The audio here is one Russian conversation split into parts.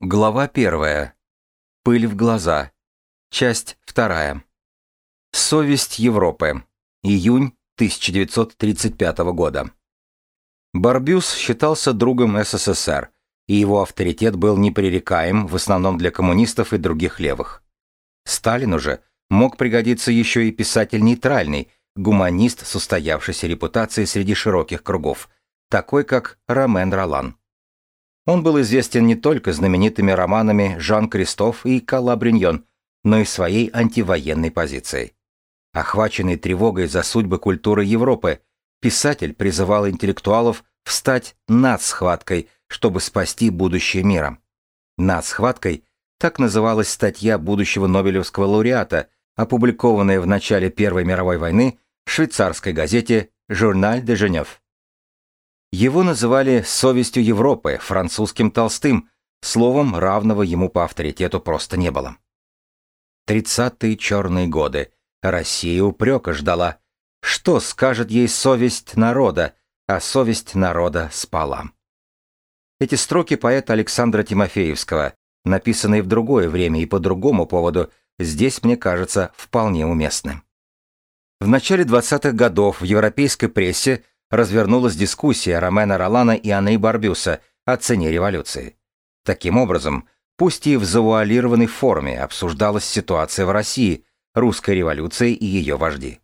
Глава первая. Пыль в глаза. Часть вторая. Совесть Европы. Июнь 1935 года. Барбюс считался другом СССР, и его авторитет был непререкаем в основном для коммунистов и других левых. Сталину же мог пригодиться еще и писатель нейтральный, гуманист с устоявшейся репутацией среди широких кругов, такой как Ромен Ролан. Он был известен не только знаменитыми романами «Жан-Кристоф» и «Калабриньон», но и своей антивоенной позицией. Охваченный тревогой за судьбы культуры Европы, писатель призывал интеллектуалов встать над схваткой, чтобы спасти будущее мира. Над схваткой так называлась статья будущего Нобелевского лауреата, опубликованная в начале Первой мировой войны в швейцарской газете «Журналь де Женев». Его называли «совестью Европы», французским Толстым, словом, равного ему по авторитету просто не было. Тридцатые черные годы. Россия упрека ждала. Что скажет ей совесть народа, а совесть народа спала. Эти строки поэта Александра Тимофеевского, написанные в другое время и по другому поводу, здесь, мне кажется, вполне уместны. В начале 20-х годов в европейской прессе развернулась дискуссия Ромена Ролана и Анны Барбюса о цене революции. Таким образом, пусть и в завуалированной форме обсуждалась ситуация в России, русская революция и ее вожди.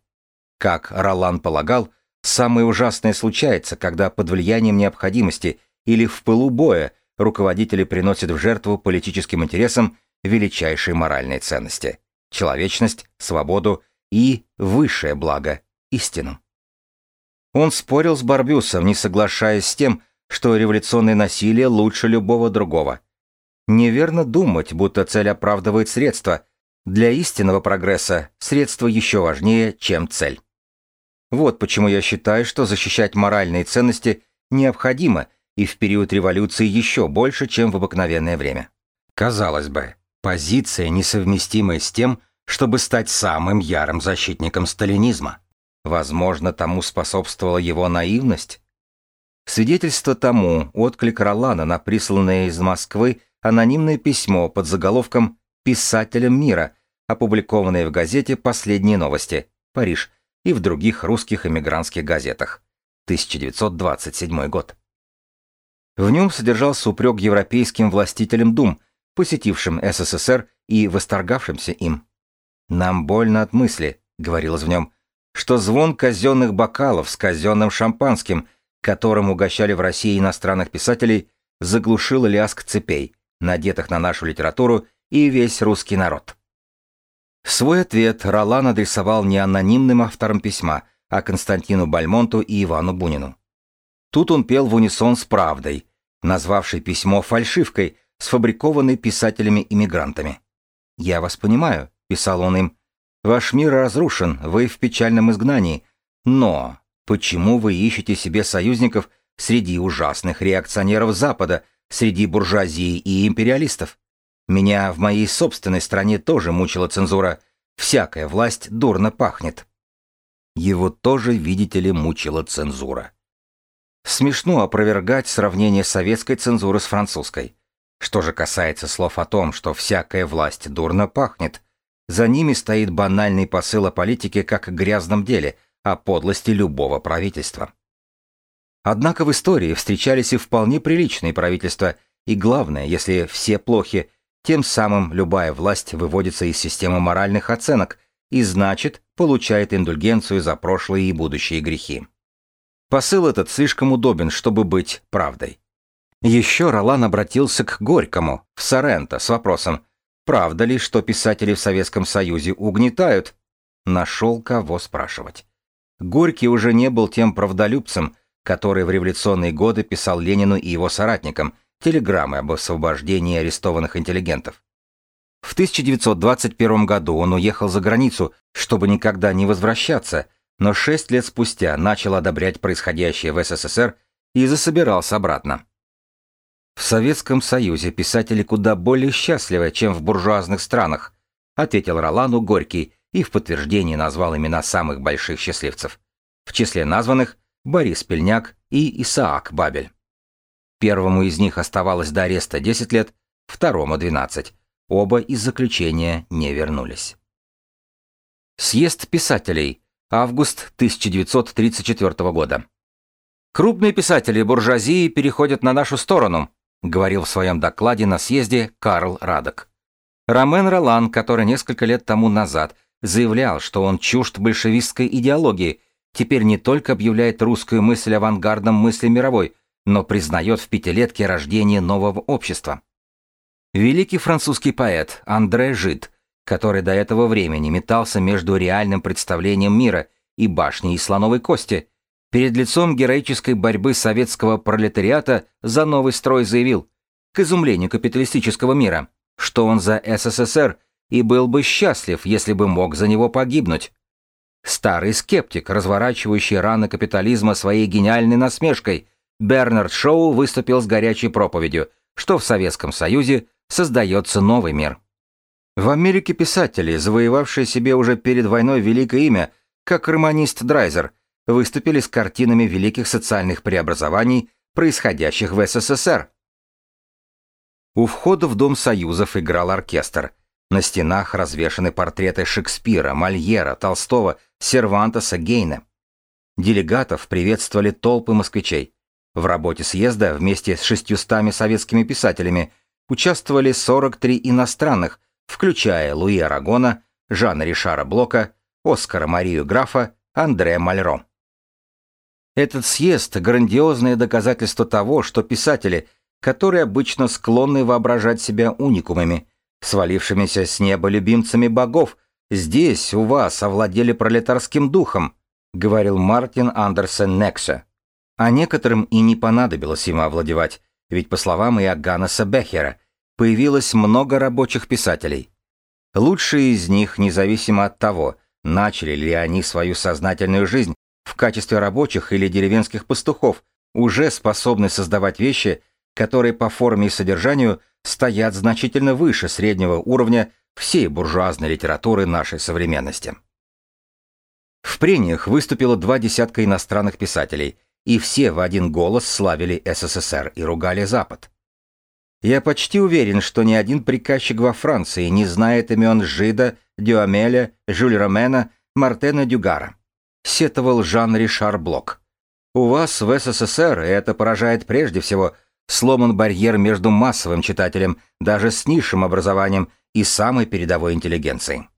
Как Ролан полагал, самое ужасное случается, когда под влиянием необходимости или в пылу боя руководители приносят в жертву политическим интересам величайшие моральные ценности – человечность, свободу и высшее благо – истину. Он спорил с Барбюсом, не соглашаясь с тем, что революционное насилие лучше любого другого. Неверно думать, будто цель оправдывает средства. Для истинного прогресса средства еще важнее, чем цель. Вот почему я считаю, что защищать моральные ценности необходимо и в период революции еще больше, чем в обыкновенное время. Казалось бы, позиция, несовместимая с тем, чтобы стать самым ярым защитником сталинизма. Возможно, тому способствовала его наивность? Свидетельство тому отклик Ролана на присланное из Москвы анонимное письмо под заголовком «Писателям мира», опубликованное в газете «Последние новости», Париж, и в других русских эмигрантских газетах. 1927 год. В нем содержался упрек европейским властителям дум, посетившим СССР и восторгавшимся им. «Нам больно от мысли», — говорилось в нем, что звон казенных бокалов с казенным шампанским, которым угощали в России иностранных писателей, заглушил лязг цепей, надетых на нашу литературу и весь русский народ. Свой ответ Ролан адресовал не анонимным авторам письма, а Константину Бальмонту и Ивану Бунину. Тут он пел в унисон с правдой, назвавший письмо фальшивкой, сфабрикованной писателями-иммигрантами. «Я вас понимаю», — писал он им, Ваш мир разрушен, вы в печальном изгнании. Но почему вы ищете себе союзников среди ужасных реакционеров Запада, среди буржуазии и империалистов? Меня в моей собственной стране тоже мучила цензура. Всякая власть дурно пахнет. Его тоже, видите ли, мучила цензура. Смешно опровергать сравнение советской цензуры с французской. Что же касается слов о том, что всякая власть дурно пахнет, за ними стоит банальный посыл о политике как грязном деле, о подлости любого правительства. Однако в истории встречались и вполне приличные правительства, и главное, если все плохи, тем самым любая власть выводится из системы моральных оценок и, значит, получает индульгенцию за прошлые и будущие грехи. Посыл этот слишком удобен, чтобы быть правдой. Еще Ролан обратился к Горькому в Соренто с вопросом Правда ли, что писатели в Советском Союзе угнетают? Нашел кого спрашивать. Горький уже не был тем правдолюбцем, который в революционные годы писал Ленину и его соратникам телеграммы об освобождении арестованных интеллигентов. В 1921 году он уехал за границу, чтобы никогда не возвращаться, но шесть лет спустя начал одобрять происходящее в СССР и засобирался обратно. В Советском Союзе писатели куда более счастливы, чем в буржуазных странах, ответил Ролану Горький и в подтверждение назвал имена самых больших счастливцев. В числе названных Борис Пельняк и Исаак Бабель. Первому из них оставалось до ареста 10 лет, второму 12. Оба из заключения не вернулись. Съезд писателей. Август 1934 года. Крупные писатели буржуазии переходят на нашу сторону, говорил в своем докладе на съезде Карл Радок. Ромен Ролан, который несколько лет тому назад заявлял, что он чужд большевистской идеологии, теперь не только объявляет русскую мысль авангардом мысли мировой, но признает в пятилетке рождение нового общества. Великий французский поэт Андре Жид, который до этого времени метался между реальным представлением мира и башней из слоновой кости, перед лицом героической борьбы советского пролетариата за новый строй заявил, к изумлению капиталистического мира, что он за СССР и был бы счастлив, если бы мог за него погибнуть. Старый скептик, разворачивающий раны капитализма своей гениальной насмешкой, Бернард Шоу выступил с горячей проповедью, что в Советском Союзе создается новый мир. В Америке писатели, завоевавшие себе уже перед войной великое имя, как романист Драйзер, выступили с картинами великих социальных преобразований, происходящих в СССР. У входа в Дом Союзов играл оркестр. На стенах развешаны портреты Шекспира, Мольера, Толстого, Сервантеса, Гейна. Делегатов приветствовали толпы москвичей. В работе съезда вместе с 600 советскими писателями участвовали 43 иностранных, включая Луи Арагона, Жана Ришара Блока, Оскара Марию Графа, Андре Мальро. Этот съезд – грандиозное доказательство того, что писатели, которые обычно склонны воображать себя уникумами, свалившимися с неба любимцами богов, здесь, у вас, овладели пролетарским духом, говорил Мартин Андерсен Нексе. А некоторым и не понадобилось им овладевать, ведь, по словам Иоганнеса Бехера, появилось много рабочих писателей. Лучшие из них, независимо от того, начали ли они свою сознательную жизнь в качестве рабочих или деревенских пастухов, уже способны создавать вещи, которые по форме и содержанию стоят значительно выше среднего уровня всей буржуазной литературы нашей современности. В прениях выступило два десятка иностранных писателей, и все в один голос славили СССР и ругали Запад. Я почти уверен, что ни один приказчик во Франции не знает имен Жида, Дюамеля, Жюль Ромена, Мартена Дюгара. Сетовал Жан-Ришар Блок. У вас в СССР, и это поражает прежде всего, сломан барьер между массовым читателем, даже с низшим образованием, и самой передовой интеллигенцией.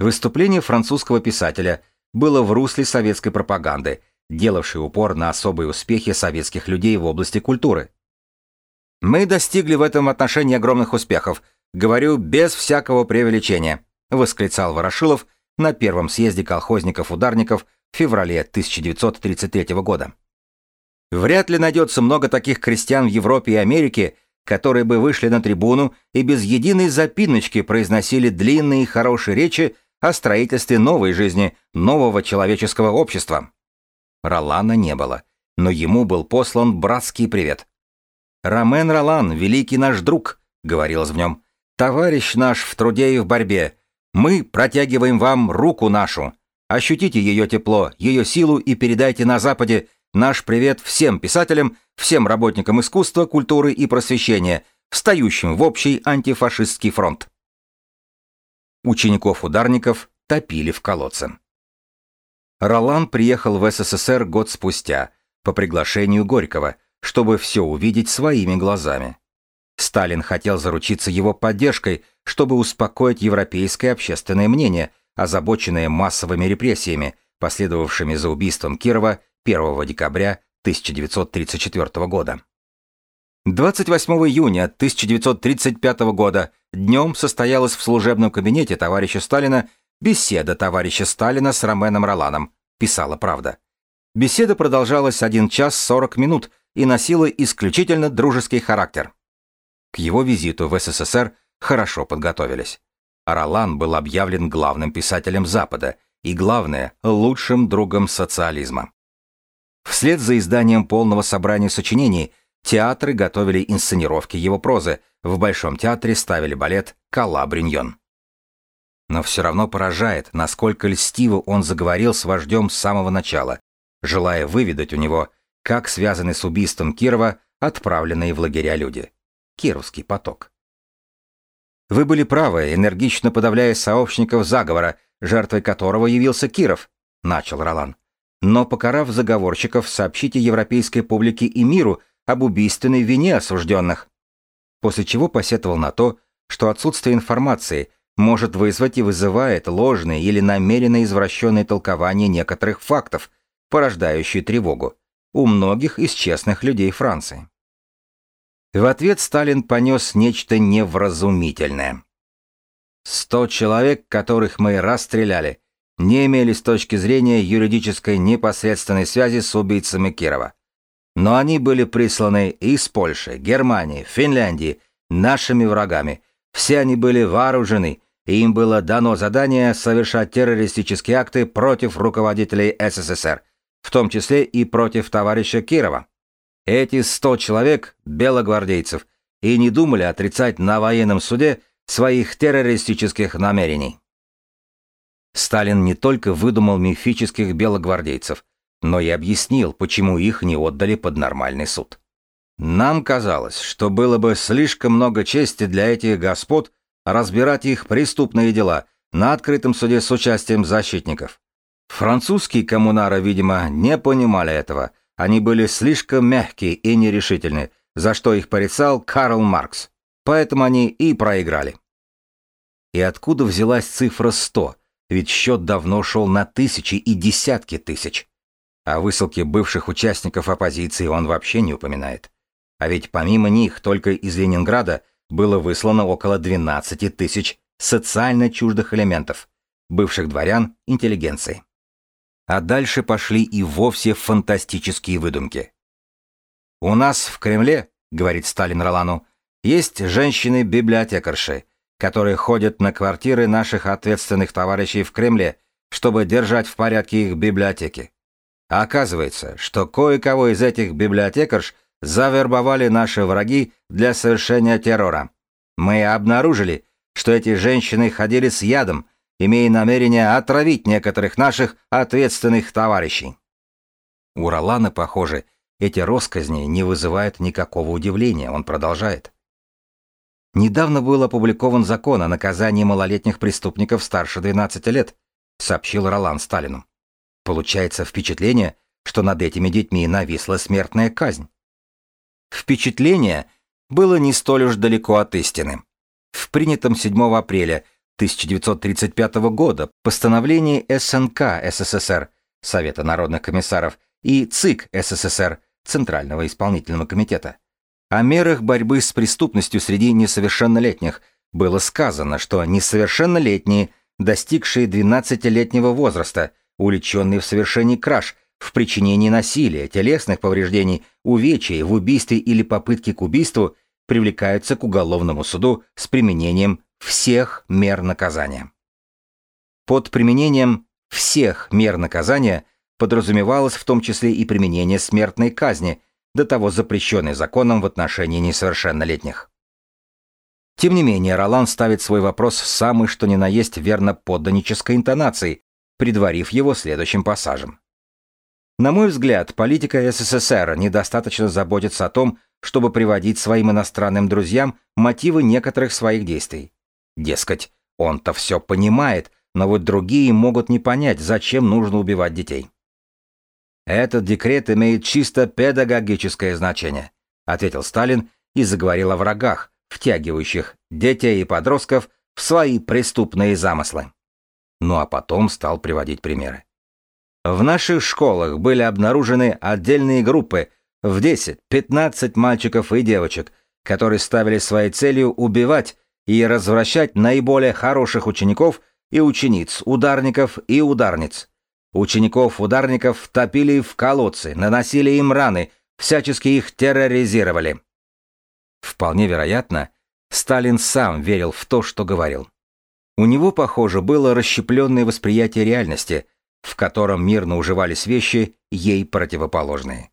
Выступление французского писателя было в русле советской пропаганды, делавший упор на особые успехи советских людей в области культуры. Мы достигли в этом отношении огромных успехов, говорю без всякого преувеличения, восклицал Ворошилов на первом съезде колхозников-ударников в феврале 1933 года. Вряд ли найдется много таких крестьян в Европе и Америке, которые бы вышли на трибуну и без единой запиночки произносили длинные и хорошие речи о строительстве новой жизни, нового человеческого общества. Ролана не было, но ему был послан братский привет. «Ромен Ролан, великий наш друг», — говорилось в нем, — «товарищ наш в труде и в борьбе. Мы протягиваем вам руку нашу. Ощутите ее тепло, ее силу и передайте на Западе наш привет всем писателям, всем работникам искусства, культуры и просвещения, встающим в общий антифашистский фронт». Учеников-ударников топили в колодце. Ролан приехал в СССР год спустя, по приглашению Горького, чтобы все увидеть своими глазами. Сталин хотел заручиться его поддержкой, чтобы успокоить европейское общественное мнение, озабоченное массовыми репрессиями, последовавшими за убийством Кирова 1 декабря 1934 года. 28 июня 1935 года днем состоялась в служебном кабинете товарища Сталина Беседа товарища Сталина с Роменом Роланом, писала «Правда». Беседа продолжалась 1 час 40 минут и носила исключительно дружеский характер. К его визиту в СССР хорошо подготовились. Ролан был объявлен главным писателем Запада и, главное, лучшим другом социализма. Вслед за изданием полного собрания сочинений театры готовили инсценировки его прозы, в Большом театре ставили балет «Кала Бриньон». Но все равно поражает, насколько льстиво он заговорил с вождем с самого начала, желая выведать у него, как связаны с убийством Кирова отправленные в лагеря люди. Кировский поток. Вы были правы, энергично подавляя сообщников заговора, жертвой которого явился Киров, начал Ролан. Но покарав заговорщиков, сообщите европейской публике и миру об убийственной вине осужденных. После чего посетовал на то, что отсутствие информации может вызвать и вызывает ложные или намеренно извращенные толкования некоторых фактов, порождающие тревогу у многих из честных людей Франции. В ответ Сталин понес нечто невразумительное. Сто человек, которых мы расстреляли, не имели с точки зрения юридической непосредственной связи с убийцами Кирова. Но они были присланы из Польши, Германии, Финляндии, нашими врагами. Все они были вооружены, и им было дано задание совершать террористические акты против руководителей СССР, в том числе и против товарища Кирова. Эти сто человек – белогвардейцев, и не думали отрицать на военном суде своих террористических намерений. Сталин не только выдумал мифических белогвардейцев, но и объяснил, почему их не отдали под нормальный суд. Нам казалось, что было бы слишком много чести для этих господ разбирать их преступные дела на открытом суде с участием защитников. Французские коммунары, видимо, не понимали этого. Они были слишком мягкие и нерешительны, за что их порицал Карл Маркс. Поэтому они и проиграли. И откуда взялась цифра 100? Ведь счет давно шел на тысячи и десятки тысяч. О высылке бывших участников оппозиции он вообще не упоминает. А ведь помимо них только из Ленинграда было выслано около 12 тысяч социально чуждых элементов, бывших дворян, интеллигенции. А дальше пошли и вовсе фантастические выдумки. «У нас в Кремле, — говорит Сталин Ролану, — есть женщины-библиотекарши, которые ходят на квартиры наших ответственных товарищей в Кремле, чтобы держать в порядке их библиотеки. А оказывается, что кое-кого из этих библиотекарш завербовали наши враги для совершения террора. Мы обнаружили, что эти женщины ходили с ядом, имея намерение отравить некоторых наших ответственных товарищей. У Ролана, похоже, эти росказни не вызывают никакого удивления, он продолжает. Недавно был опубликован закон о наказании малолетних преступников старше 12 лет, сообщил Ролан Сталину. Получается впечатление, что над этими детьми нависла смертная казнь. Впечатление было не столь уж далеко от истины. В принятом 7 апреля 1935 года постановлении СНК СССР Совета народных комиссаров и ЦИК СССР Центрального исполнительного комитета. О мерах борьбы с преступностью среди несовершеннолетних. Было сказано, что несовершеннолетние, достигшие 12-летнего возраста, уличенные в совершении краж, в причинении насилия, телесных повреждений, увечий, в убийстве или попытке к убийству, привлекаются к уголовному суду с применением всех мер наказания. Под применением всех мер наказания подразумевалось в том числе и применение смертной казни, до того запрещенной законом в отношении несовершеннолетних. Тем не менее, Ролан ставит свой вопрос самый что ни на есть верно подданнической интонацией, предварив его следующим пассажем. На мой взгляд, политика СССР недостаточно заботится о том, чтобы приводить своим иностранным друзьям мотивы некоторых своих действий. Дескать, он-то все понимает, но вот другие могут не понять, зачем нужно убивать детей. Этот декрет имеет чисто педагогическое значение, ответил Сталин и заговорил о врагах, втягивающих детей и подростков в свои преступные замыслы. Ну а потом стал приводить примеры. В наших школах были обнаружены отдельные группы в 10-15 мальчиков и девочек, которые ставили своей целью убивать и развращать наиболее хороших учеников и учениц, ударников и ударниц. Учеников-ударников топили в колодцы, наносили им раны, всячески их терроризировали. Вполне вероятно, Сталин сам верил в то, что говорил. У него, похоже, было расщепленное восприятие реальности, в котором мирно уживались вещи, ей противоположные.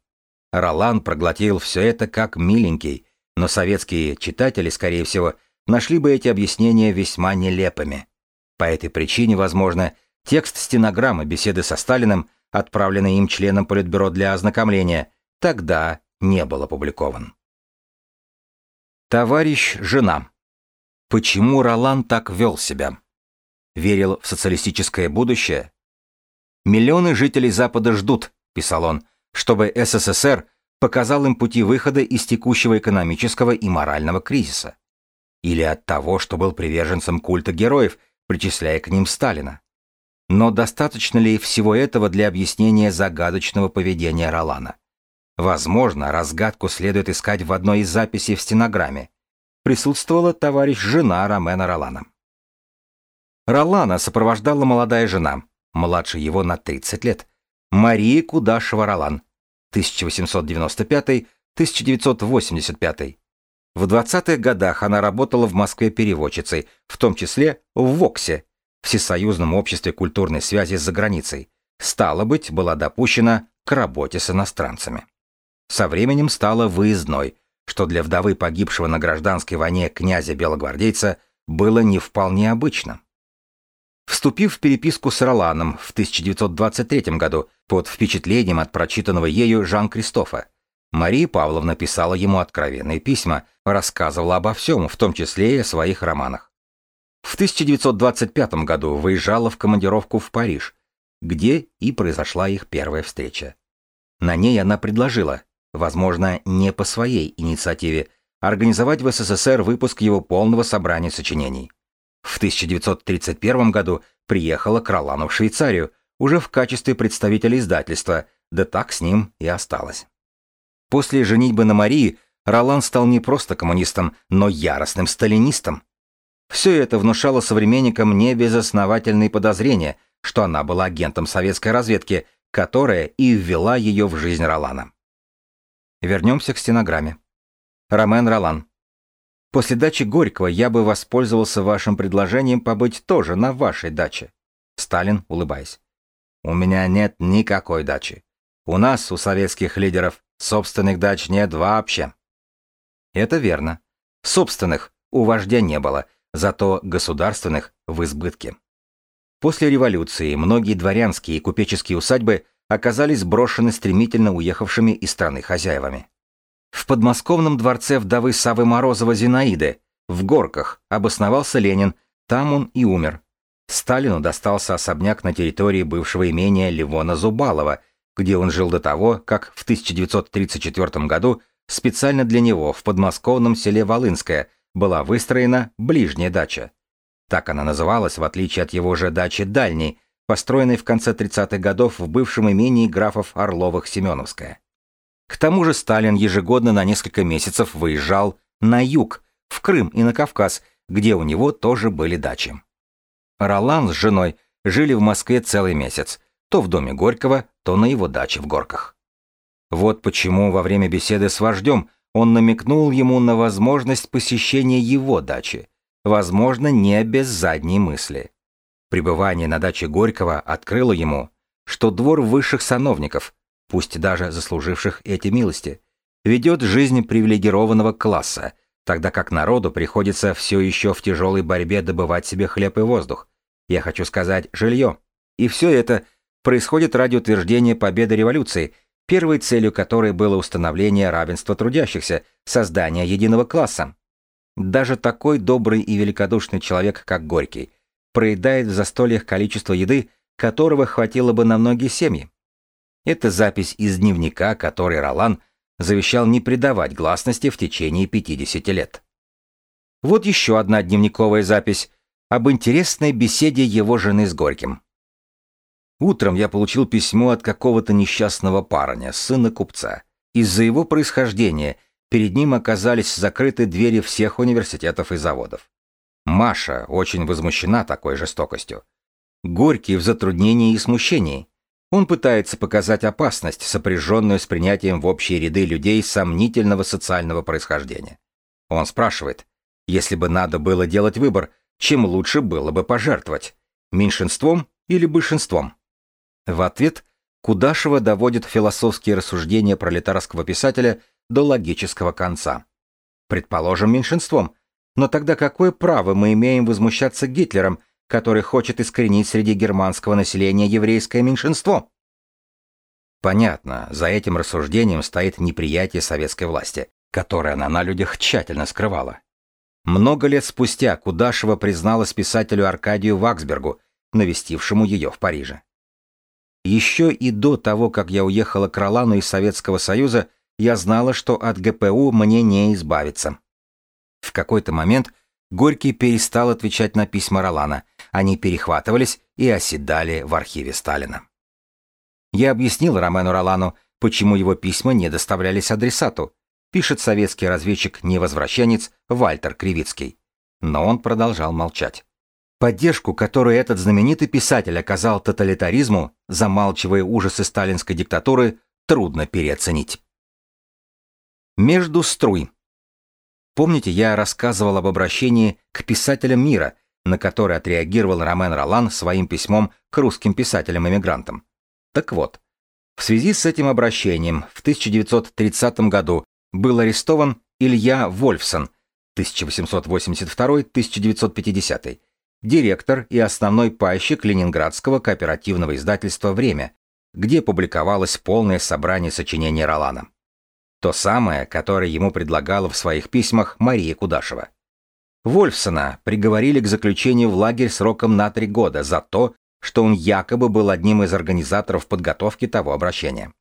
Ролан проглотил все это как миленький, но советские читатели, скорее всего, нашли бы эти объяснения весьма нелепыми. По этой причине, возможно, текст стенограммы беседы со Сталиным, отправленный им членам Политбюро для ознакомления, тогда не был опубликован. Товарищ жена. Почему Ролан так вел себя? Верил в социалистическое будущее? «Миллионы жителей Запада ждут», — писал он, «чтобы СССР показал им пути выхода из текущего экономического и морального кризиса. Или от того, что был приверженцем культа героев, причисляя к ним Сталина. Но достаточно ли всего этого для объяснения загадочного поведения Ролана? Возможно, разгадку следует искать в одной из записей в стенограмме. Присутствовала товарищ жена Ромена Ролана. Ролана сопровождала молодая жена, младше его на 30 лет, Мария Кудашева-Ролан, 1895-1985. В 20-х годах она работала в Москве переводчицей, в том числе в ВОКСе, Всесоюзном обществе культурной связи за границей. Стало быть, была допущена к работе с иностранцами. Со временем стала выездной, что для вдовы погибшего на гражданской войне князя-белогвардейца было не вполне обычным. Вступив в переписку с Роланом в 1923 году под впечатлением от прочитанного ею Жан-Кристофа, Мария Павловна писала ему откровенные письма, рассказывала обо всем, в том числе и о своих романах. В 1925 году выезжала в командировку в Париж, где и произошла их первая встреча. На ней она предложила, возможно, не по своей инициативе, организовать в СССР выпуск его полного собрания сочинений. В 1931 году приехала к Ролану в Швейцарию, уже в качестве представителя издательства, да так с ним и осталась. После женитьбы на Марии Ролан стал не просто коммунистом, но яростным сталинистом. Все это внушало современникам небезосновательные подозрения, что она была агентом советской разведки, которая и ввела ее в жизнь Ролана. Вернемся к стенограмме. Ромен Ролан. После дачи Горького я бы воспользовался вашим предложением побыть тоже на вашей даче. Сталин, улыбаясь. У меня нет никакой дачи. У нас, у советских лидеров, собственных дач нет вообще. Это верно. Собственных у вождя не было, зато государственных в избытке. После революции многие дворянские и купеческие усадьбы оказались брошены стремительно уехавшими из страны хозяевами. В подмосковном дворце вдовы Савы Морозова Зинаиды, в Горках, обосновался Ленин, там он и умер. Сталину достался особняк на территории бывшего имения Левона Зубалова, где он жил до того, как в 1934 году специально для него в подмосковном селе Волынское была выстроена ближняя дача. Так она называлась, в отличие от его же дачи дальней, построенной в конце 30-х годов в бывшем имении графов Орловых-Семеновская. К тому же Сталин ежегодно на несколько месяцев выезжал на юг, в Крым и на Кавказ, где у него тоже были дачи. Ролан с женой жили в Москве целый месяц, то в доме Горького, то на его даче в Горках. Вот почему во время беседы с вождем он намекнул ему на возможность посещения его дачи, возможно, не без задней мысли. Пребывание на даче Горького открыло ему, что двор высших сановников, пусть даже заслуживших эти милости, ведет жизнь привилегированного класса, тогда как народу приходится все еще в тяжелой борьбе добывать себе хлеб и воздух. Я хочу сказать, жилье. И все это происходит ради утверждения победы революции, первой целью которой было установление равенства трудящихся, создание единого класса. Даже такой добрый и великодушный человек, как Горький, проедает в застольях количество еды, которого хватило бы на многие семьи. Это запись из дневника, который Ролан завещал не придавать гласности в течение 50 лет. Вот еще одна дневниковая запись об интересной беседе его жены с Горьким. Утром я получил письмо от какого-то несчастного парня, сына купца. Из-за его происхождения перед ним оказались закрыты двери всех университетов и заводов. Маша очень возмущена такой жестокостью. Горький в затруднении и смущении. Он пытается показать опасность, сопряженную с принятием в общие ряды людей сомнительного социального происхождения. Он спрашивает, если бы надо было делать выбор, чем лучше было бы пожертвовать, меньшинством или большинством? В ответ Кудашева доводит философские рассуждения пролетарского писателя до логического конца. Предположим, меньшинством, но тогда какое право мы имеем возмущаться Гитлером, который хочет искоренить среди германского населения еврейское меньшинство. Понятно, за этим рассуждением стоит неприятие советской власти, которое она на людях тщательно скрывала. Много лет спустя Кудашева призналась писателю Аркадию Ваксбергу, навестившему ее в Париже. Еще и до того, как я уехала к Ролану из Советского Союза, я знала, что от ГПУ мне не избавиться. В какой-то момент Горький перестал отвечать на письма Ролана, они перехватывались и оседали в архиве Сталина. Я объяснил Ромену Ролану, почему его письма не доставлялись адресату, пишет советский разведчик-невозвращенец Вальтер Кривицкий. Но он продолжал молчать. Поддержку, которую этот знаменитый писатель оказал тоталитаризму, замалчивая ужасы сталинской диктатуры, трудно переоценить. Между струй. Помните, я рассказывал об обращении к писателям мира, на который отреагировал Ромен Ролан своим письмом к русским писателям-эмигрантам. Так вот, в связи с этим обращением в 1930 году был арестован Илья Вольфсон, 1882-1950, директор и основной пайщик ленинградского кооперативного издательства «Время», где публиковалось полное собрание сочинений Ролана. То самое, которое ему предлагала в своих письмах Мария Кудашева. Вольфсона приговорили к заключению в лагерь сроком на три года за то, что он якобы был одним из организаторов подготовки того обращения.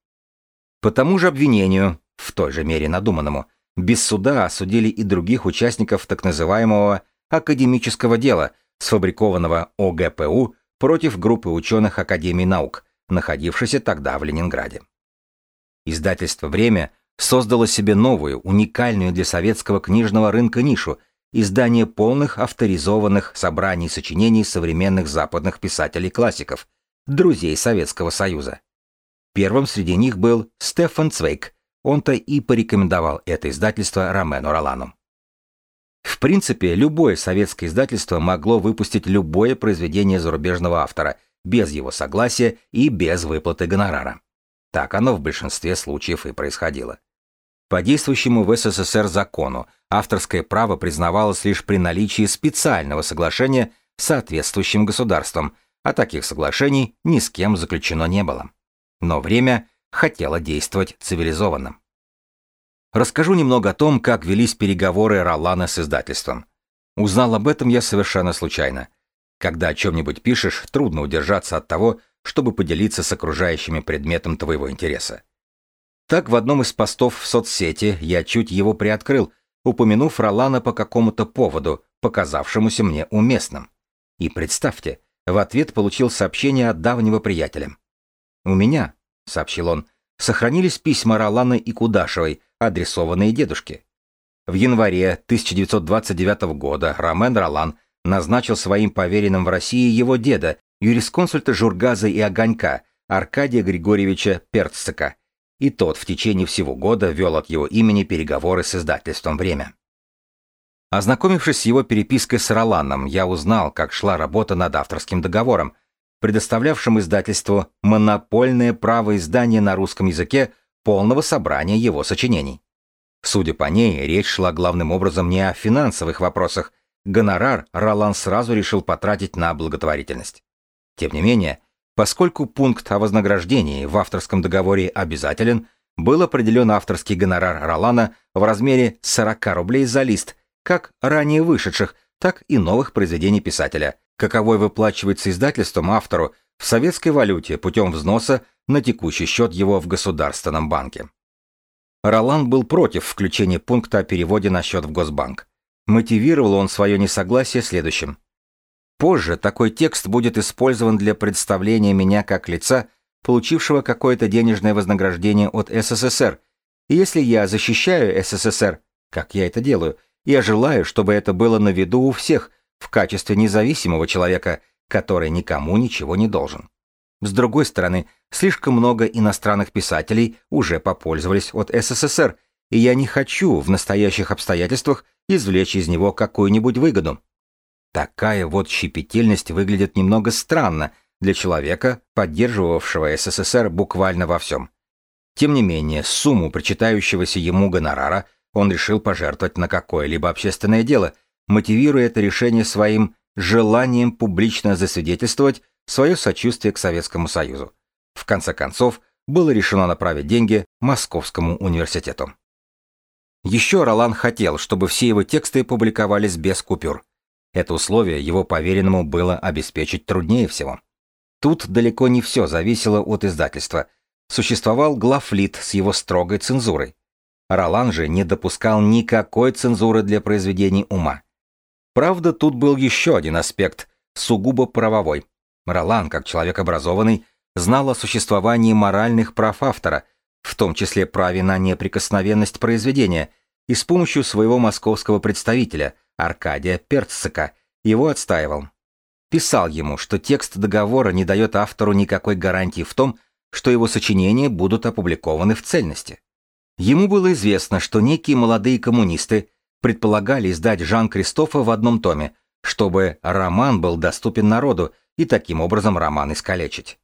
По тому же обвинению, в той же мере надуманному, без суда осудили и других участников так называемого академического дела, сфабрикованного ОГПУ против группы ученых Академии наук, находившейся тогда в Ленинграде. Издательство «Время» создало себе новую, уникальную для советского книжного рынка нишу – издание полных авторизованных собраний сочинений современных западных писателей-классиков, друзей Советского Союза. Первым среди них был Стефан Цвейк, он-то и порекомендовал это издательство Ромену Ролану. В принципе, любое советское издательство могло выпустить любое произведение зарубежного автора без его согласия и без выплаты гонорара. Так оно в большинстве случаев и происходило. По действующему в СССР закону авторское право признавалось лишь при наличии специального соглашения с соответствующим государством, а таких соглашений ни с кем заключено не было. Но время хотело действовать цивилизованно. Расскажу немного о том, как велись переговоры Ролана с издательством. Узнал об этом я совершенно случайно. Когда о чем-нибудь пишешь, трудно удержаться от того, чтобы поделиться с окружающими предметом твоего интереса. Так в одном из постов в соцсети я чуть его приоткрыл, упомянув Ролана по какому-то поводу, показавшемуся мне уместным. И представьте, в ответ получил сообщение от давнего приятеля. «У меня», — сообщил он, — «сохранились письма Ролана и Кудашевой, адресованные дедушке». В январе 1929 года Ромен Ролан назначил своим поверенным в России его деда, юрисконсульта Жургаза и Огонька, Аркадия Григорьевича Перцика, и тот в течение всего года вел от его имени переговоры с издательством «Время». Ознакомившись с его перепиской с Роланом, я узнал, как шла работа над авторским договором, предоставлявшим издательству монопольное право издания на русском языке полного собрания его сочинений. Судя по ней, речь шла главным образом не о финансовых вопросах, гонорар Ролан сразу решил потратить на благотворительность. Тем не менее, Поскольку пункт о вознаграждении в авторском договоре обязателен, был определен авторский гонорар Ролана в размере 40 рублей за лист, как ранее вышедших, так и новых произведений писателя, каковой выплачивается издательством автору в советской валюте путем взноса на текущий счет его в Государственном банке. Ролан был против включения пункта о переводе на счет в Госбанк. Мотивировал он свое несогласие следующим. Позже такой текст будет использован для представления меня как лица, получившего какое-то денежное вознаграждение от СССР. И если я защищаю СССР, как я это делаю, я желаю, чтобы это было на виду у всех в качестве независимого человека, который никому ничего не должен. С другой стороны, слишком много иностранных писателей уже попользовались от СССР, и я не хочу в настоящих обстоятельствах извлечь из него какую-нибудь выгоду. Такая вот щепетильность выглядит немного странно для человека, поддерживавшего СССР буквально во всем. Тем не менее, сумму причитающегося ему гонорара он решил пожертвовать на какое-либо общественное дело, мотивируя это решение своим желанием публично засвидетельствовать свое сочувствие к Советскому Союзу. В конце концов, было решено направить деньги Московскому университету. Еще Ролан хотел, чтобы все его тексты публиковались без купюр. Это условие его поверенному было обеспечить труднее всего. Тут далеко не все зависело от издательства. Существовал главлит с его строгой цензурой. Ролан же не допускал никакой цензуры для произведений ума. Правда, тут был еще один аспект, сугубо правовой. Ролан, как человек образованный, знал о существовании моральных прав автора, в том числе праве на неприкосновенность произведения, и с помощью своего московского представителя, Аркадия Перцика, его отстаивал. Писал ему, что текст договора не дает автору никакой гарантии в том, что его сочинения будут опубликованы в цельности. Ему было известно, что некие молодые коммунисты предполагали издать Жан-Кристофа в одном томе, чтобы роман был доступен народу и таким образом роман искалечить.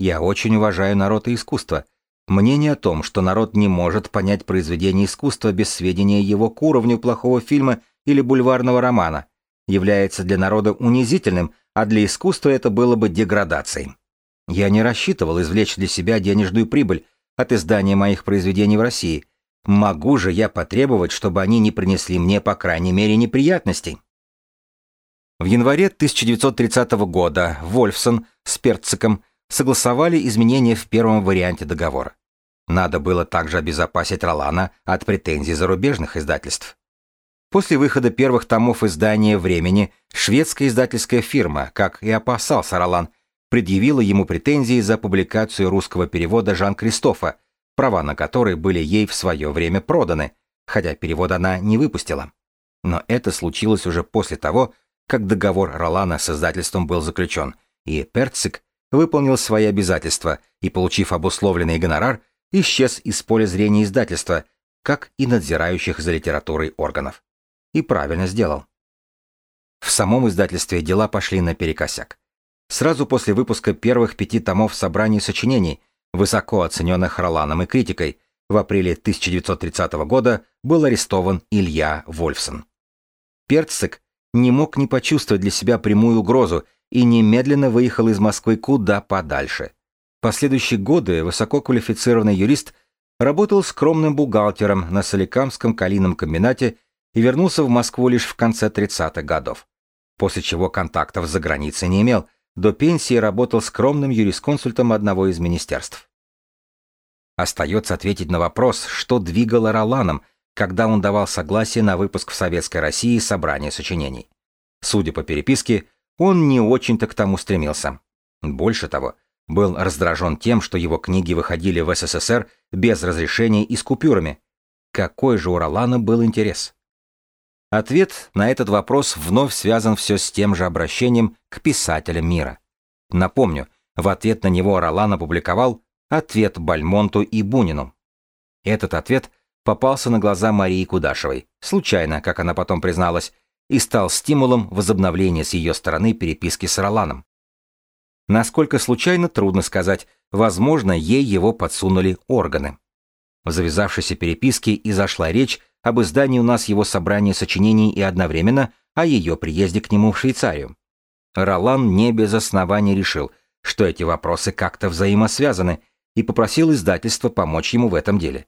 Я очень уважаю народ и искусство. Мнение о том, что народ не может понять произведение искусства без сведения его к уровню плохого фильма или бульварного романа, является для народа унизительным, а для искусства это было бы деградацией. Я не рассчитывал извлечь для себя денежную прибыль, от издания моих произведений в России. Могу же я потребовать, чтобы они не принесли мне, по крайней мере, неприятностей? В январе 1930 года Вольфсон с Перциком согласовали изменения в первом варианте договора. Надо было также обезопасить Ролана от претензий зарубежных издательств. После выхода первых томов издания «Времени» шведская издательская фирма, как и опасался Ролан, предъявила ему претензии за публикацию русского перевода Жан-Кристофа, права на который были ей в свое время проданы, хотя перевод она не выпустила. Но это случилось уже после того, как договор Ролана с издательством был заключен, и Перцик выполнил свои обязательства и, получив обусловленный гонорар, исчез из поля зрения издательства, как и надзирающих за литературой органов. И правильно сделал. В самом издательстве дела пошли наперекосяк. Сразу после выпуска первых пяти томов собраний сочинений, высоко оцененных Роланом и критикой, в апреле 1930 года был арестован Илья Вольфсон. Перцик не мог не почувствовать для себя прямую угрозу и немедленно выехал из Москвы куда подальше. Последующие годы высококвалифицированный юрист работал скромным бухгалтером на Соликамском калийном комбинате и вернулся в Москву лишь в конце 30-х годов, после чего контактов за границей не имел – до пенсии работал скромным юрисконсультом одного из министерств. Остается ответить на вопрос, что двигало Роланом, когда он давал согласие на выпуск в Советской России собрания сочинений. Судя по переписке, он не очень-то к тому стремился. Больше того, был раздражен тем, что его книги выходили в СССР без разрешения и с купюрами. Какой же у Ролана был интерес? Ответ на этот вопрос вновь связан все с тем же обращением к писателям мира. Напомню, в ответ на него Ролан опубликовал ответ Бальмонту и Бунину. Этот ответ попался на глаза Марии Кудашевой, случайно, как она потом призналась, и стал стимулом возобновления с ее стороны переписки с Роланом. Насколько случайно, трудно сказать, возможно, ей его подсунули органы. В завязавшейся переписке и зашла речь об издании у нас его собрания сочинений и одновременно о ее приезде к нему в Швейцарию. Ролан не без оснований решил, что эти вопросы как-то взаимосвязаны, и попросил издательство помочь ему в этом деле.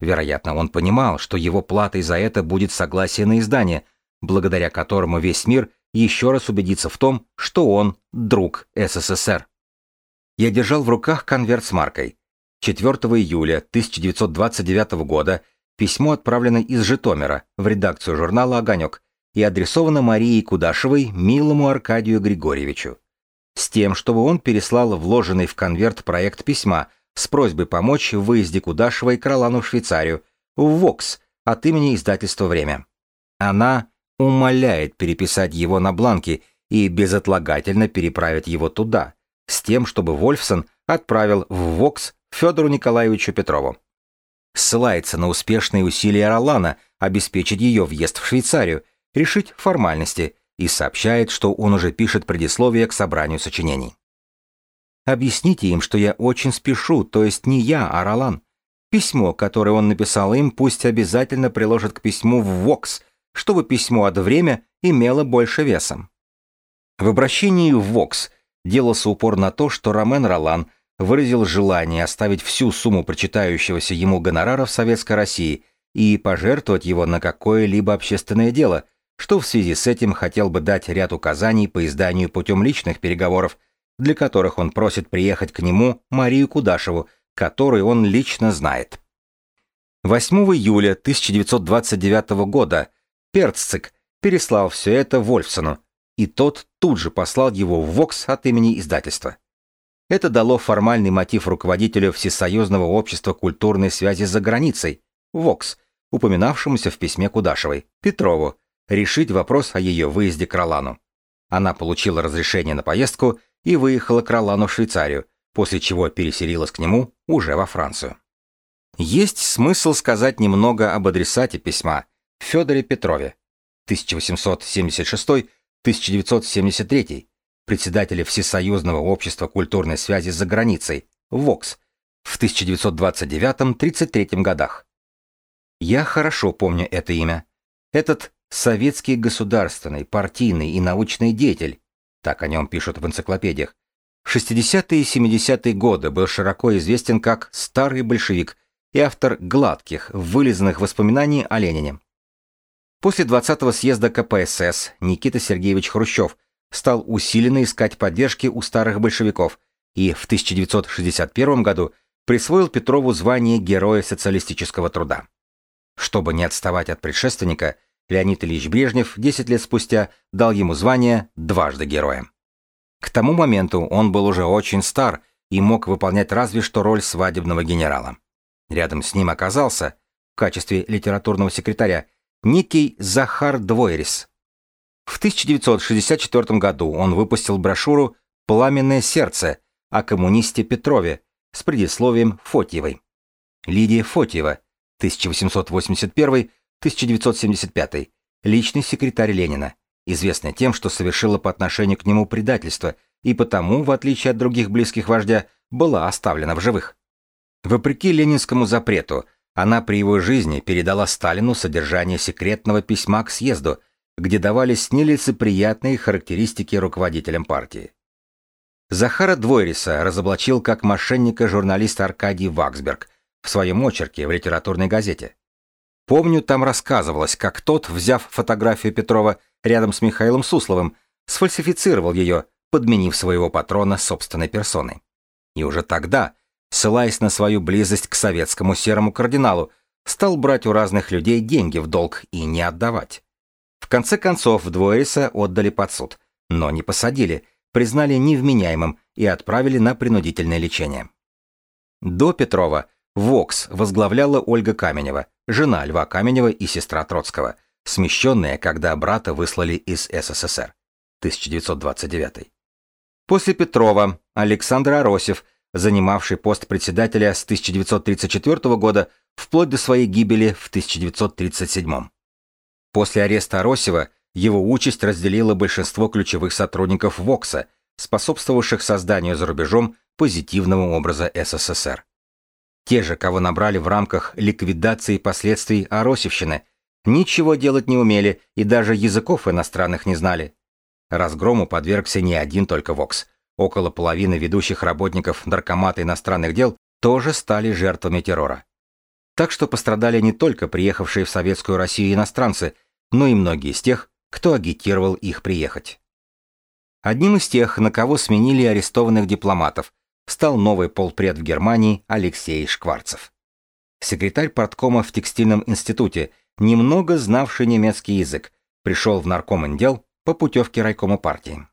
Вероятно, он понимал, что его платой за это будет согласие на издание, благодаря которому весь мир еще раз убедится в том, что он друг СССР. Я держал в руках конверт с маркой. 4 июля 1929 года Письмо отправлено из Житомира в редакцию журнала «Огонек» и адресовано Марии Кудашевой, милому Аркадию Григорьевичу. С тем, чтобы он переслал вложенный в конверт проект письма с просьбой помочь в выезде Кудашевой к Ролану в Швейцарию, в ВОКС, от имени издательства «Время». Она умоляет переписать его на бланке и безотлагательно переправить его туда, с тем, чтобы Вольфсон отправил в ВОКС Федору Николаевичу Петрову ссылается на успешные усилия Ролана обеспечить ее въезд в Швейцарию, решить формальности и сообщает, что он уже пишет предисловие к собранию сочинений. Объясните им, что я очень спешу, то есть не я, а Ролан. Письмо, которое он написал им, пусть обязательно приложат к письму в ВОКС, чтобы письмо от время имело больше веса. В обращении в ВОКС делался упор на то, что Ромен Ролан – выразил желание оставить всю сумму причитающегося ему гонорара в Советской России и пожертвовать его на какое-либо общественное дело, что в связи с этим хотел бы дать ряд указаний по изданию путем личных переговоров, для которых он просит приехать к нему Марию Кудашеву, которую он лично знает. 8 июля 1929 года Перццик переслал все это Вольфсону, и тот тут же послал его в ВОКС от имени издательства. Это дало формальный мотив руководителю Всесоюзного общества культурной связи за границей, ВОКС, упоминавшемуся в письме Кудашевой, Петрову, решить вопрос о ее выезде к Ролану. Она получила разрешение на поездку и выехала к Ролану в Швейцарию, после чего переселилась к нему уже во Францию. Есть смысл сказать немного об адресате письма Федоре Петрове, 1876-1973, председателя Всесоюзного общества культурной связи за границей, ВОКС, в 1929-33 годах. Я хорошо помню это имя. Этот советский государственный, партийный и научный деятель, так о нем пишут в энциклопедиях, в 60-е и 70-е годы был широко известен как «старый большевик», и автор гладких, вылизанных воспоминаний о Ленине. После 20-го съезда КПСС Никита Сергеевич Хрущев стал усиленно искать поддержки у старых большевиков и в 1961 году присвоил Петрову звание Героя социалистического труда. Чтобы не отставать от предшественника, Леонид Ильич Брежнев 10 лет спустя дал ему звание дважды Героя. К тому моменту он был уже очень стар и мог выполнять разве что роль свадебного генерала. Рядом с ним оказался, в качестве литературного секретаря, некий Захар Двойрис. В 1964 году он выпустил брошюру «Пламенное сердце» о коммунисте Петрове с предисловием Фотьевой. Лидия Фотьева, 1881-1975, личный секретарь Ленина, известная тем, что совершила по отношению к нему предательство и потому, в отличие от других близких вождя, была оставлена в живых. Вопреки ленинскому запрету, она при его жизни передала Сталину содержание секретного письма к съезду, где давались нелицеприятные характеристики руководителям партии. Захара Двойриса разоблачил как мошенника журналист Аркадий Ваксберг в своем очерке в литературной газете. Помню, там рассказывалось, как тот, взяв фотографию Петрова рядом с Михаилом Сусловым, сфальсифицировал ее, подменив своего патрона собственной персоной. И уже тогда, ссылаясь на свою близость к советскому серому кардиналу, стал брать у разных людей деньги в долг и не отдавать. Конце концов, Двоериса отдали под суд, но не посадили, признали невменяемым и отправили на принудительное лечение. До Петрова ВОКС возглавляла Ольга Каменева, жена Льва Каменева и сестра Троцкого, смещенная, когда брата выслали из СССР. 1929. После Петрова Александр Аросев – занимавший пост председателя с 1934 года вплоть до своей гибели в 1937. После ареста Аросева его участь разделила большинство ключевых сотрудников ВОКСа, способствовавших созданию за рубежом позитивного образа СССР. Те же, кого набрали в рамках ликвидации последствий Аросевщины, ничего делать не умели и даже языков иностранных не знали. Разгрому подвергся не один только ВОКС – Около половины ведущих работников Наркомата иностранных дел тоже стали жертвами террора. Так что пострадали не только приехавшие в Советскую Россию иностранцы, но и многие из тех, кто агитировал их приехать. Одним из тех, на кого сменили арестованных дипломатов, стал новый полпред в Германии Алексей Шкварцев. Секретарь порткома в текстильном институте, немного знавший немецкий язык, пришел в наркомендел по путевке райкома партии.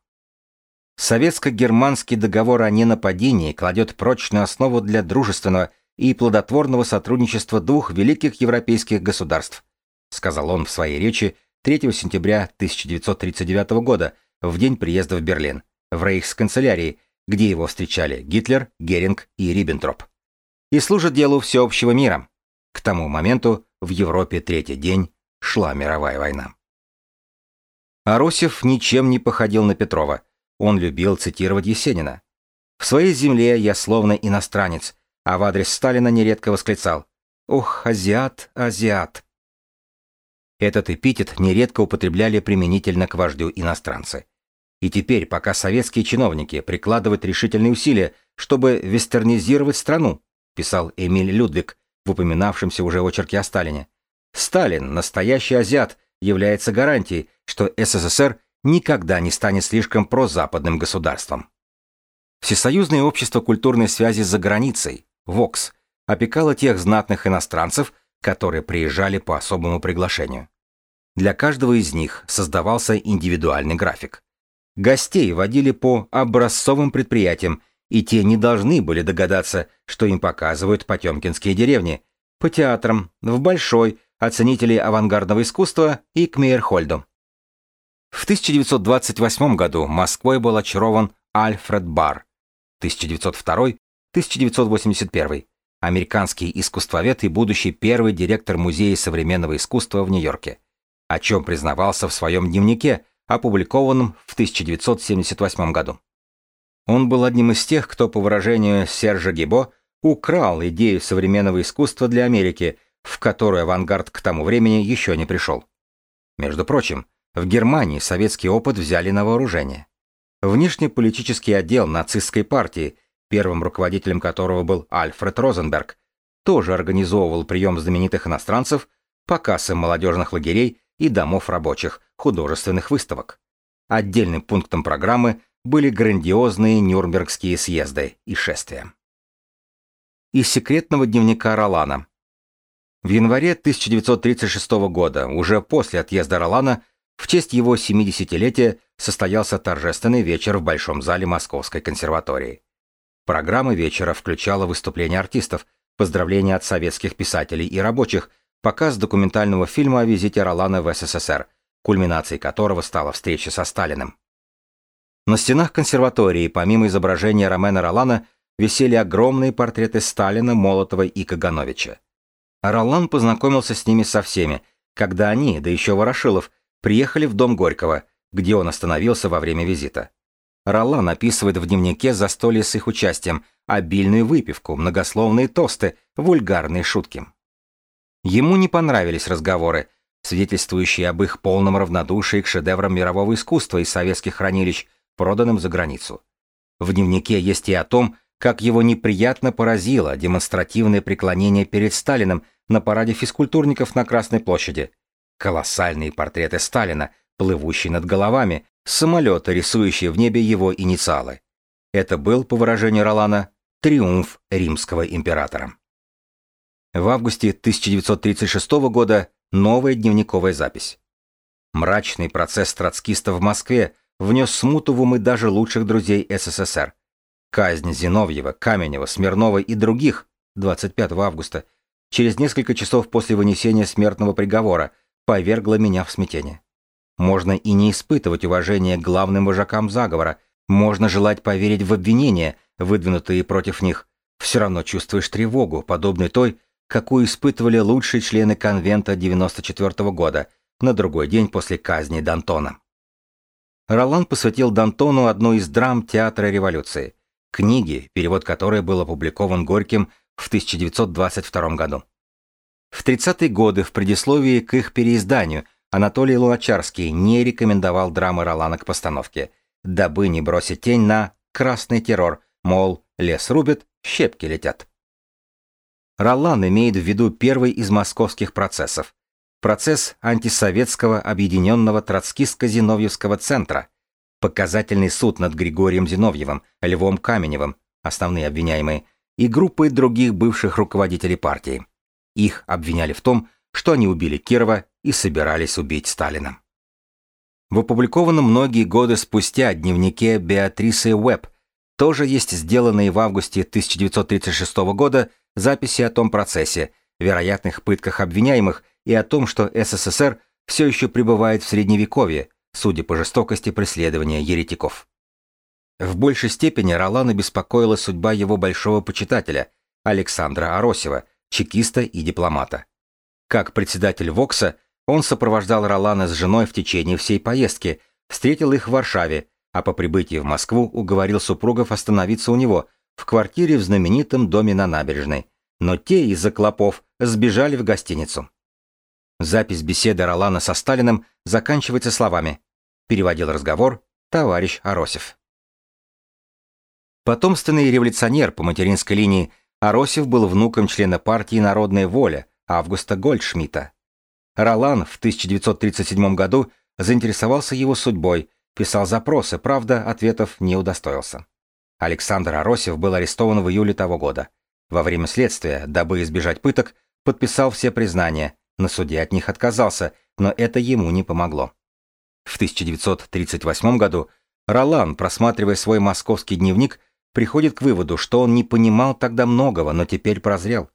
Советско-германский договор о ненападении кладет прочную основу для дружественного и плодотворного сотрудничества двух великих европейских государств, сказал он в своей речи 3 сентября 1939 года, в день приезда в Берлин, в рейхсканцелярии, где его встречали Гитлер, Геринг и Риббентроп. И служит делу всеобщего мира. К тому моменту в Европе третий день шла мировая война. Аросев ничем не походил на Петрова, он любил цитировать Есенина. «В своей земле я словно иностранец», а в адрес Сталина нередко восклицал «Ох, азиат, азиат». Этот эпитет нередко употребляли применительно к вождю иностранцы. И теперь, пока советские чиновники прикладывают решительные усилия, чтобы вестернизировать страну, писал Эмиль Людвиг в упоминавшемся уже очерке о Сталине, Сталин, настоящий азиат, является гарантией, что СССР никогда не станет слишком прозападным государством. Всесоюзное общество культурной связи за границей, ВОКС, опекало тех знатных иностранцев, которые приезжали по особому приглашению. Для каждого из них создавался индивидуальный график. Гостей водили по образцовым предприятиям, и те не должны были догадаться, что им показывают потемкинские деревни, по театрам, в Большой, оценителей авангардного искусства и к Мейерхольду. В 1928 году Москвой был очарован Альфред Барр, 1902-1981, американский искусствовед и будущий первый директор Музея современного искусства в Нью-Йорке, о чем признавался в своем дневнике, опубликованном в 1978 году. Он был одним из тех, кто, по выражению Сержа Гибо, украл идею современного искусства для Америки, в которую авангард к тому времени еще не пришел. Между прочим, в Германии советский опыт взяли на вооружение. Внешнеполитический отдел нацистской партии, первым руководителем которого был Альфред Розенберг, тоже организовывал прием знаменитых иностранцев, показ им молодежных лагерей и домов рабочих, художественных выставок. Отдельным пунктом программы были грандиозные Нюрнбергские съезды и шествия. Из секретного дневника Ролана. В январе 1936 года, уже после отъезда Ролана, в честь его 70-летия состоялся торжественный вечер в Большом зале Московской консерватории. Программа вечера включала выступления артистов, поздравления от советских писателей и рабочих, показ документального фильма о визите Ролана в СССР, кульминацией которого стала встреча со Сталиным. На стенах консерватории, помимо изображения Ромена Ролана, висели огромные портреты Сталина, Молотова и Кагановича. Ролан познакомился с ними со всеми, когда они, да еще Ворошилов, приехали в дом Горького, где он остановился во время визита. Ролан описывает в дневнике застолье с их участием, обильную выпивку, многословные тосты, вульгарные шутки. Ему не понравились разговоры, свидетельствующие об их полном равнодушии к шедеврам мирового искусства из советских хранилищ, проданным за границу. В дневнике есть и о том, как его неприятно поразило демонстративное преклонение перед Сталиным на параде физкультурников на Красной площади. Колоссальные портреты Сталина, плывущие над головами, самолеты, рисующие в небе его инициалы. Это был, по выражению Ролана, триумф римского императора. В августе 1936 года новая дневниковая запись. Мрачный процесс троцкистов в Москве внес смуту в умы даже лучших друзей СССР. Казнь Зиновьева, Каменева, Смирнова и других 25 августа, через несколько часов после вынесения смертного приговора, повергла меня в смятение. Можно и не испытывать уважения к главным вожакам заговора, можно желать поверить в обвинения, выдвинутые против них. Все равно чувствуешь тревогу, подобной той, какую испытывали лучшие члены конвента 94 -го года на другой день после казни Д'Антона. Ролан посвятил Д'Антону одну из драм театра революции, книги, перевод которой был опубликован Горьким в 1922 году. В 30-е годы в предисловии к их переизданию Анатолий Луначарский не рекомендовал драмы Ролана к постановке, дабы не бросить тень на «красный террор», мол, лес рубят, щепки летят. Ролан имеет в виду первый из московских процессов. Процесс антисоветского объединенного троцкистско-зиновьевского центра. Показательный суд над Григорием Зиновьевым, Львом Каменевым, основные обвиняемые, и группой других бывших руководителей партии. Их обвиняли в том, что они убили Кирова и собирались убить Сталина. В опубликованном многие годы спустя дневнике Беатрисы Уэбб тоже есть сделанные в августе 1936 года записи о том процессе, вероятных пытках обвиняемых и о том, что СССР все еще пребывает в Средневековье, судя по жестокости преследования еретиков. В большей степени Ролана беспокоила судьба его большого почитателя, Александра Аросева, чекиста и дипломата. Как председатель ВОКСа, он сопровождал Ролана с женой в течение всей поездки, встретил их в Варшаве, а по прибытии в Москву уговорил супругов остановиться у него в квартире в знаменитом доме на набережной, но те из-за клопов сбежали в гостиницу. Запись беседы Ролана со Сталиным заканчивается словами «Переводил разговор товарищ Аросев». Потомственный революционер по материнской линии Аросев был внуком члена партии «Народная воля» Августа Гольдшмидта. Ролан в 1937 году заинтересовался его судьбой, писал запросы, правда, ответов не удостоился. Александр Аросев был арестован в июле того года. Во время следствия, дабы избежать пыток, подписал все признания, на суде от них отказался, но это ему не помогло. В 1938 году Ролан, просматривая свой московский дневник, приходит к выводу, что он не понимал тогда многого, но теперь прозрел.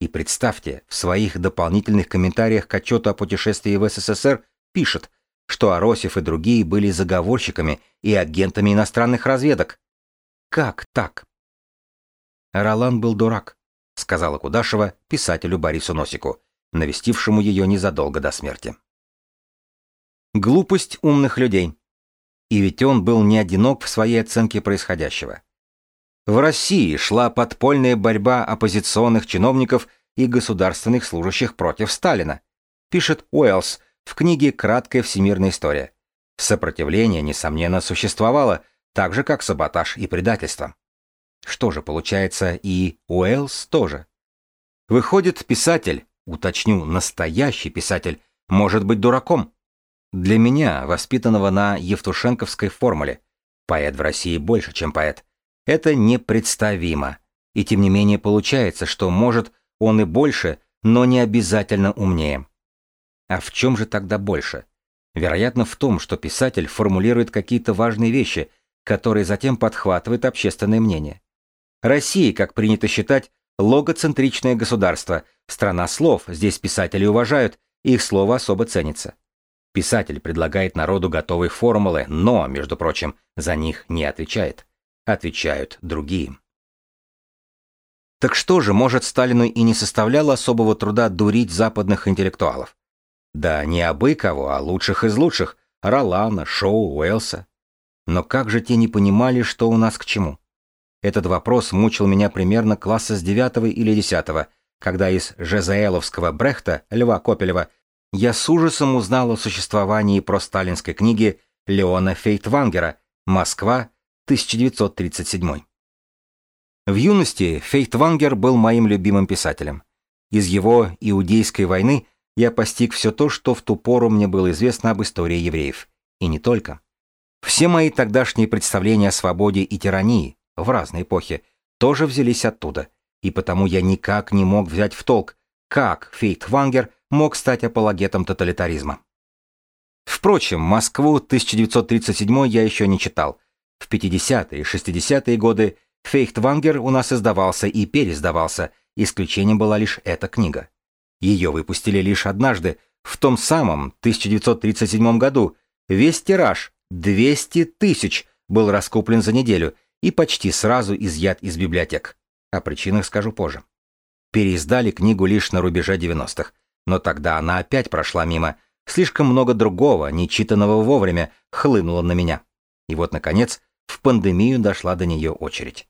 И представьте, в своих дополнительных комментариях к отчету о путешествии в СССР пишет, что Аросев и другие были заговорщиками и агентами иностранных разведок. Как так? Ролан был дурак, сказала Кудашева писателю Борису Носику, навестившему ее незадолго до смерти. Глупость умных людей. И ведь он был не одинок в своей оценке происходящего. В России шла подпольная борьба оппозиционных чиновников и государственных служащих против Сталина, пишет Уэллс в книге «Краткая всемирная история». Сопротивление, несомненно, существовало, так же, как саботаж и предательство. Что же получается, и Уэллс тоже? Выходит, писатель, уточню, настоящий писатель, может быть дураком. Для меня, воспитанного на Евтушенковской формуле, поэт в России больше, чем поэт, это непредставимо. И тем не менее получается, что может он и больше, но не обязательно умнее. А в чем же тогда больше? Вероятно, в том, что писатель формулирует какие-то важные вещи, которые затем подхватывает общественное мнение. Россия, как принято считать, логоцентричное государство, страна слов, здесь писатели уважают, их слово особо ценится. Писатель предлагает народу готовые формулы, но, между прочим, за них не отвечает. Отвечают другие. Так что же, может, Сталину и не составляло особого труда дурить западных интеллектуалов? Да не абы кого, а лучших из лучших, Ролана, Шоу, Уэлса. Но как же те не понимали, что у нас к чему? Этот вопрос мучил меня примерно класса с 9 или 10, когда из Жезаэловского Брехта, Льва Копелева, я с ужасом узнал о существовании просталинской книги Леона Фейтвангера «Москва, 1937». В юности Фейтвангер был моим любимым писателем. Из его «Иудейской войны» я постиг все то, что в ту пору мне было известно об истории евреев. И не только. Все мои тогдашние представления о свободе и тирании в разные эпохи тоже взялись оттуда, и потому я никак не мог взять в толк, как Фейтвангер мог стать апологетом тоталитаризма. Впрочем, Москву 1937 я еще не читал. В 50-е и 60-е годы Фейхтвангер у нас издавался и переиздавался, исключением была лишь эта книга. Ее выпустили лишь однажды, в том самом 1937 году. Весь тираж, 200 тысяч, был раскуплен за неделю и почти сразу изъят из библиотек. О причинах скажу позже. Переиздали книгу лишь на рубеже 90-х, но тогда она опять прошла мимо. Слишком много другого, нечитанного вовремя, хлынуло на меня. И вот, наконец, в пандемию дошла до нее очередь.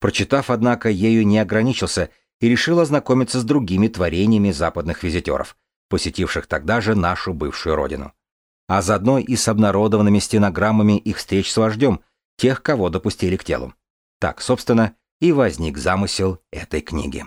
Прочитав, однако, ею не ограничился и решил ознакомиться с другими творениями западных визитеров, посетивших тогда же нашу бывшую родину. А заодно и с обнародованными стенограммами их встреч с вождем, тех, кого допустили к телу. Так, собственно, и возник замысел этой книги.